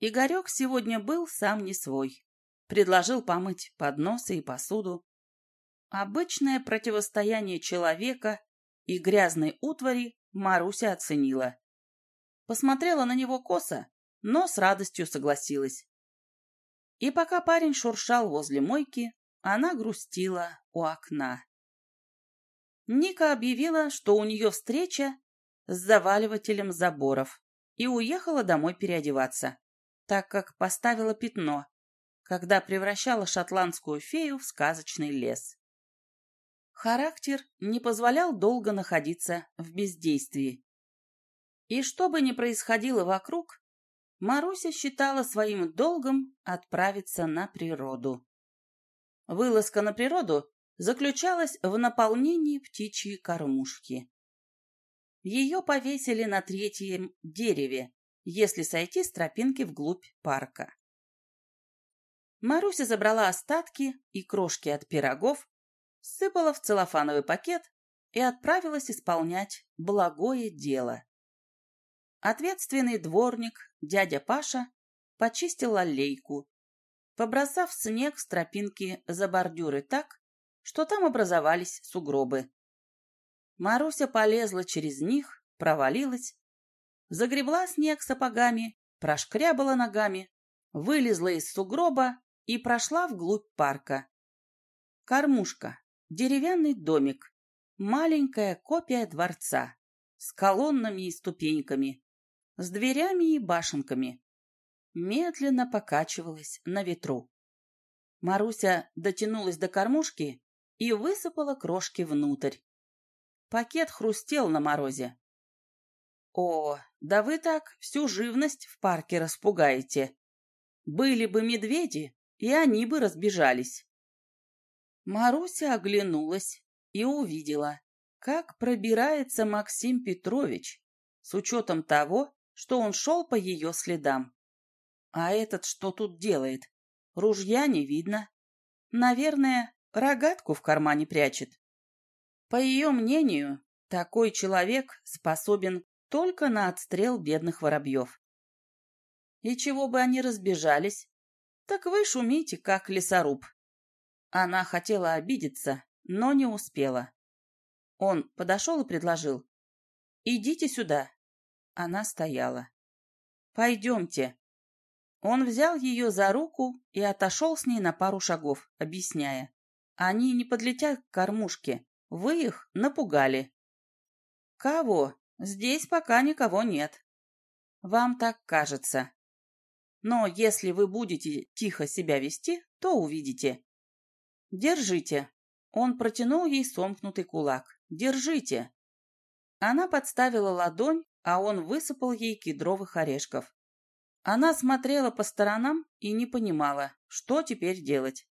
Игорек сегодня был сам не свой. Предложил помыть подносы и посуду. Обычное противостояние человека и грязной утвари Маруся оценила. Посмотрела на него косо, но с радостью согласилась. И пока парень шуршал возле мойки, она грустила у окна. Ника объявила, что у нее встреча с заваливателем заборов и уехала домой переодеваться, так как поставила пятно, когда превращала шотландскую фею в сказочный лес. Характер не позволял долго находиться в бездействии. И что бы ни происходило вокруг, Маруся считала своим долгом отправиться на природу. Вылазка на природу заключалась в наполнении птичьей кормушки. Ее повесили на третьем дереве, если сойти с тропинки вглубь парка. Маруся забрала остатки и крошки от пирогов, сыпала в целлофановый пакет и отправилась исполнять благое дело. Ответственный дворник, дядя Паша, почистил аллейку, побросав снег с тропинки за бордюры так, что там образовались сугробы. Маруся полезла через них, провалилась, загребла снег сапогами, прошкрябала ногами, вылезла из сугроба и прошла вглубь парка. Кормушка, деревянный домик, маленькая копия дворца, с колоннами и ступеньками, с дверями и башенками. Медленно покачивалась на ветру. Маруся дотянулась до кормушки и высыпала крошки внутрь. Пакет хрустел на морозе. О, да вы так всю живность в парке распугаете. Были бы медведи, и они бы разбежались. Маруся оглянулась и увидела, как пробирается Максим Петрович, с учетом того, что он шел по ее следам. А этот что тут делает? Ружья не видно. Наверное, рогатку в кармане прячет. По ее мнению, такой человек способен только на отстрел бедных воробьев. И чего бы они разбежались, так вы шумите, как лесоруб. Она хотела обидеться, но не успела. Он подошел и предложил. «Идите сюда». Она стояла. «Пойдемте». Он взял ее за руку и отошел с ней на пару шагов, объясняя. «Они не подлетят к кормушке, вы их напугали. Кого? Здесь пока никого нет. Вам так кажется. Но если вы будете тихо себя вести, то увидите. Держите. Он протянул ей сомкнутый кулак. Держите. Она подставила ладонь, а он высыпал ей кедровых орешков. Она смотрела по сторонам и не понимала, что теперь делать.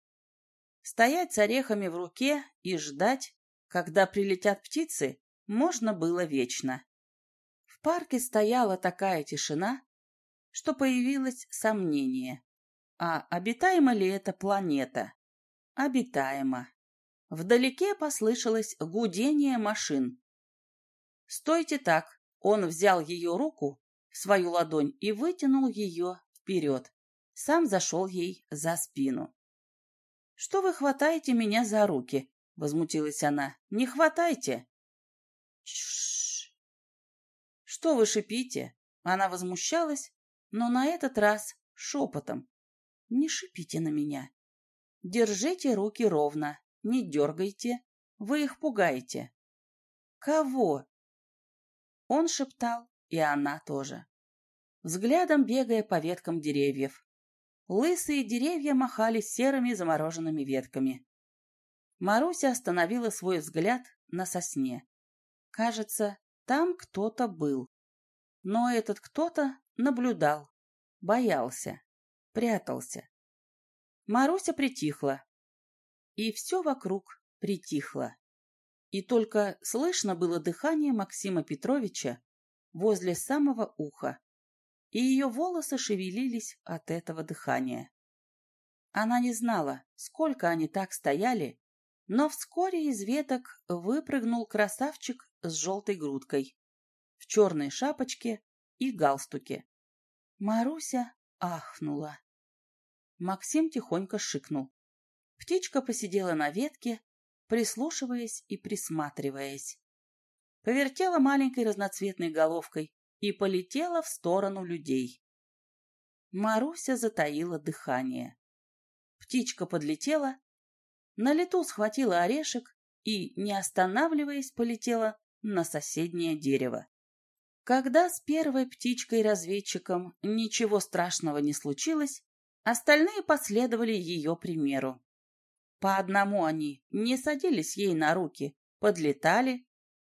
Стоять с орехами в руке и ждать, когда прилетят птицы, можно было вечно. Парке стояла такая тишина, что появилось сомнение. А обитаема ли эта планета? Обитаема. Вдалеке послышалось гудение машин. «Стойте так!» Он взял ее руку в свою ладонь и вытянул ее вперед. Сам зашел ей за спину. «Что вы хватаете меня за руки?» — возмутилась она. «Не хватайте!» «Тш! Что вы шипите?» Она возмущалась, но на этот раз шепотом. «Не шипите на меня. Держите руки ровно, не дергайте, вы их пугаете». «Кого?» Он шептал, и она тоже. Взглядом бегая по веткам деревьев. Лысые деревья махали серыми замороженными ветками. Маруся остановила свой взгляд на сосне. Кажется, там кто-то был. Но этот кто-то наблюдал, боялся, прятался. Маруся притихла. И все вокруг притихло. И только слышно было дыхание Максима Петровича возле самого уха, и ее волосы шевелились от этого дыхания. Она не знала, сколько они так стояли, но вскоре из веток выпрыгнул красавчик с желтой грудкой, в черной шапочке и галстуке. Маруся ахнула. Максим тихонько шикнул. Птичка посидела на ветке, прислушиваясь и присматриваясь. Повертела маленькой разноцветной головкой и полетела в сторону людей. Маруся затаила дыхание. Птичка подлетела, на лету схватила орешек и, не останавливаясь, полетела на соседнее дерево. Когда с первой птичкой-разведчиком ничего страшного не случилось, остальные последовали ее примеру. По одному они не садились ей на руки, подлетали,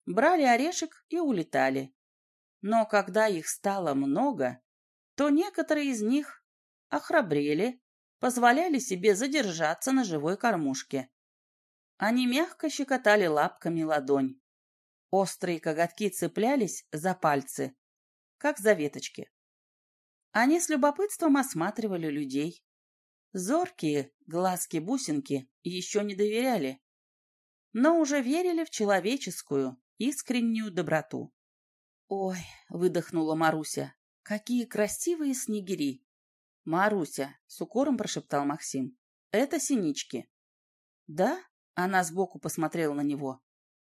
брали орешек и улетали. Но когда их стало много, то некоторые из них охрабрели, позволяли себе задержаться на живой кормушке. Они мягко щекотали лапками ладонь. Острые коготки цеплялись за пальцы, как за веточки. Они с любопытством осматривали людей. Зоркие глазки-бусинки еще не доверяли, но уже верили в человеческую, искреннюю доброту. «Ой!» — выдохнула Маруся. «Какие красивые снегири!» «Маруся!» — с укором прошептал Максим. «Это синички». «Да?» — она сбоку посмотрела на него.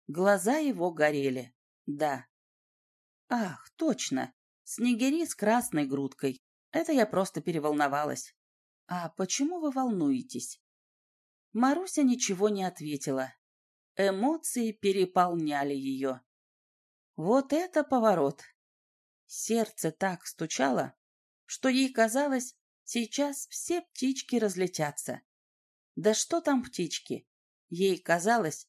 Глаза его горели. «Да». «Ах, точно! Снегири с красной грудкой. Это я просто переволновалась. А почему вы волнуетесь?» Маруся ничего не ответила. Эмоции переполняли ее. Вот это поворот! Сердце так стучало, что ей казалось, сейчас все птички разлетятся. Да что там птички? Ей казалось,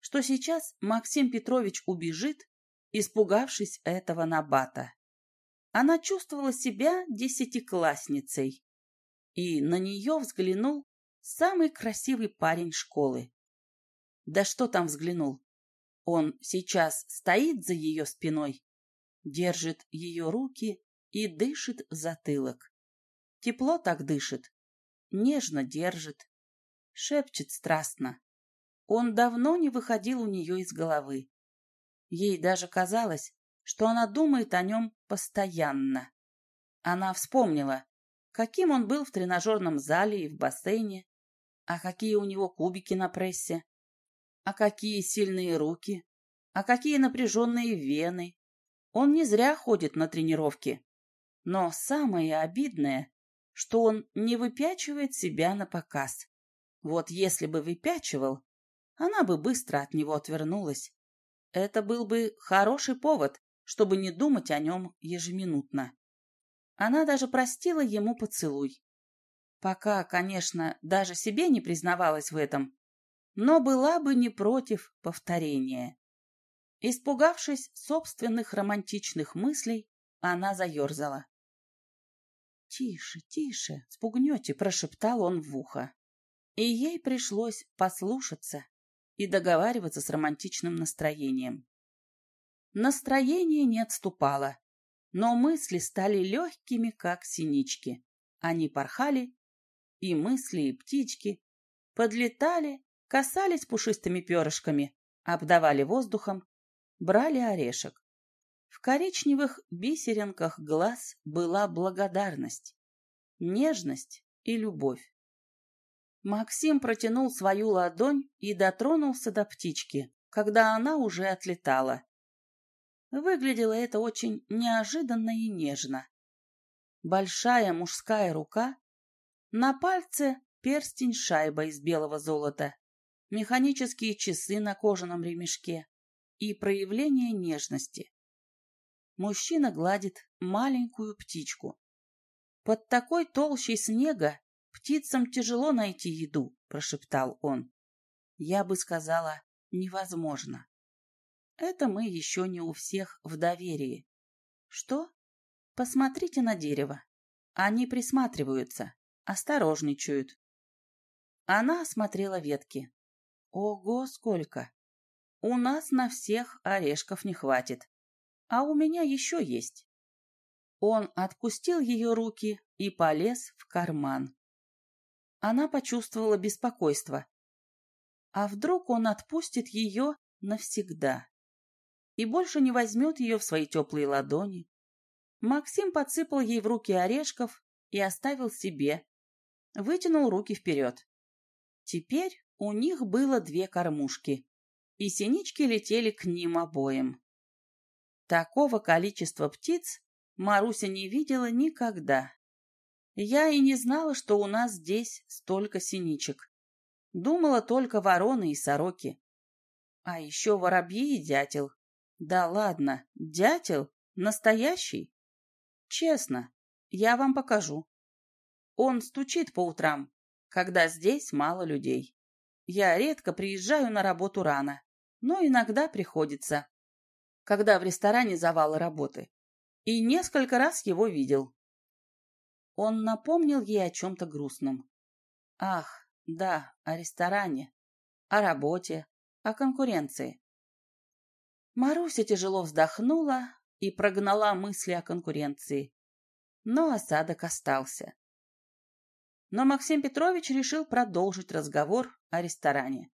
что сейчас Максим Петрович убежит, испугавшись этого набата. Она чувствовала себя десятиклассницей, и на нее взглянул самый красивый парень школы. Да что там взглянул? Он сейчас стоит за ее спиной, держит ее руки и дышит в затылок. Тепло так дышит, нежно держит, шепчет страстно. Он давно не выходил у нее из головы. Ей даже казалось, что она думает о нем постоянно. Она вспомнила, каким он был в тренажерном зале и в бассейне, а какие у него кубики на прессе, а какие сильные руки, а какие напряженные вены. Он не зря ходит на тренировки. Но самое обидное, что он не выпячивает себя на показ. Вот если бы выпячивал, она бы быстро от него отвернулась. Это был бы хороший повод, чтобы не думать о нем ежеминутно. Она даже простила ему поцелуй. Пока, конечно, даже себе не признавалась в этом, но была бы не против повторения. Испугавшись собственных романтичных мыслей, она заерзала. «Тише, тише, спугнете», — прошептал он в ухо. И ей пришлось послушаться и договариваться с романтичным настроением. Настроение не отступало, но мысли стали легкими, как синички. Они порхали, и мысли, и птички подлетали касались пушистыми перышками, обдавали воздухом, брали орешек. В коричневых бисеринках глаз была благодарность, нежность и любовь. Максим протянул свою ладонь и дотронулся до птички, когда она уже отлетала. Выглядело это очень неожиданно и нежно. Большая мужская рука, на пальце перстень-шайба из белого золота, механические часы на кожаном ремешке и проявление нежности. Мужчина гладит маленькую птичку. Под такой толщей снега птицам тяжело найти еду, прошептал он. Я бы сказала, невозможно. Это мы еще не у всех в доверии. Что? Посмотрите на дерево. Они присматриваются, осторожничают. Она осмотрела ветки. Ого, сколько! У нас на всех орешков не хватит. А у меня еще есть. Он отпустил ее руки и полез в карман. Она почувствовала беспокойство. А вдруг он отпустит ее навсегда и больше не возьмет ее в свои теплые ладони? Максим подсыпал ей в руки орешков и оставил себе. Вытянул руки вперед. Теперь у них было две кормушки, и синички летели к ним обоим. Такого количества птиц Маруся не видела никогда. Я и не знала, что у нас здесь столько синичек. Думала только вороны и сороки. А еще воробьи и дятел. Да ладно, дятел? Настоящий? Честно, я вам покажу. Он стучит по утрам, когда здесь мало людей. Я редко приезжаю на работу рано, но иногда приходится, когда в ресторане завалы работы. И несколько раз его видел. Он напомнил ей о чем-то грустном. Ах, да, о ресторане, о работе, о конкуренции. Маруся тяжело вздохнула и прогнала мысли о конкуренции. Но осадок остался. Но Максим Петрович решил продолжить разговор о ресторане.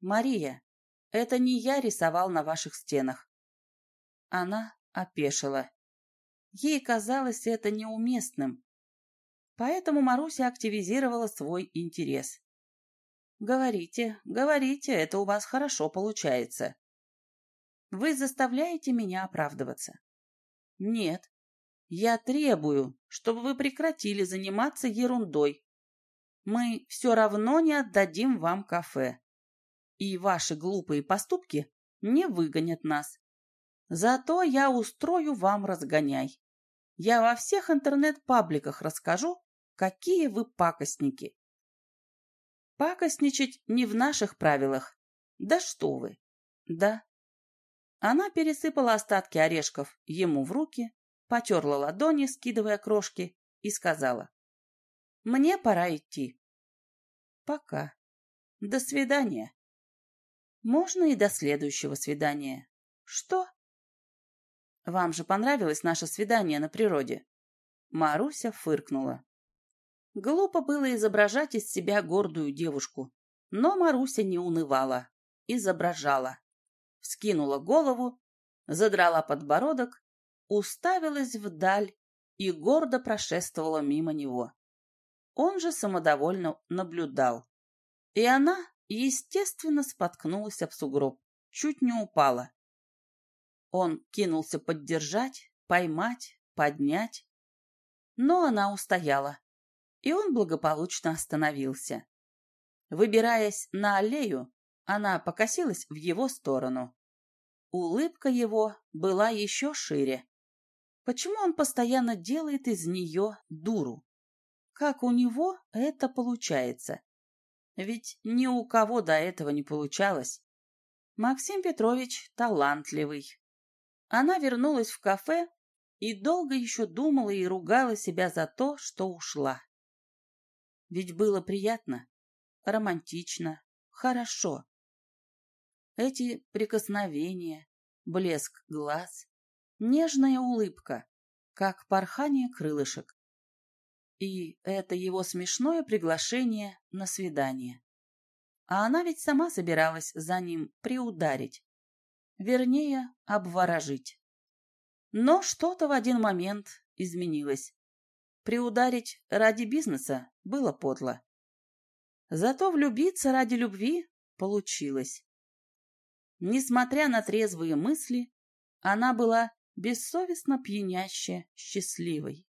«Мария, это не я рисовал на ваших стенах». Она опешила. Ей казалось это неуместным. Поэтому Маруся активизировала свой интерес. «Говорите, говорите, это у вас хорошо получается. Вы заставляете меня оправдываться». «Нет, я требую, чтобы вы прекратили заниматься ерундой. Мы все равно не отдадим вам кафе. И ваши глупые поступки не выгонят нас. Зато я устрою вам разгоняй. Я во всех интернет-пабликах расскажу, какие вы пакостники. Пакостничать не в наших правилах. Да что вы. Да. Она пересыпала остатки орешков ему в руки, потерла ладони, скидывая крошки, и сказала. «Мне пора идти». «Пока. До свидания». «Можно и до следующего свидания». «Что?» «Вам же понравилось наше свидание на природе?» Маруся фыркнула. Глупо было изображать из себя гордую девушку, но Маруся не унывала, изображала. Вскинула голову, задрала подбородок уставилась вдаль и гордо прошествовала мимо него. Он же самодовольно наблюдал. И она, естественно, споткнулась об сугроб, чуть не упала. Он кинулся поддержать, поймать, поднять. Но она устояла, и он благополучно остановился. Выбираясь на аллею, она покосилась в его сторону. Улыбка его была еще шире. Почему он постоянно делает из нее дуру? Как у него это получается? Ведь ни у кого до этого не получалось. Максим Петрович талантливый. Она вернулась в кафе и долго еще думала и ругала себя за то, что ушла. Ведь было приятно, романтично, хорошо. Эти прикосновения, блеск глаз, Нежная улыбка, как порхание крылышек. И это его смешное приглашение на свидание. А она ведь сама собиралась за ним приударить. Вернее, обворожить. Но что-то в один момент изменилось. Приударить ради бизнеса было подло. Зато влюбиться ради любви получилось. Несмотря на трезвые мысли, она была бессовестно пьяняще счастливой.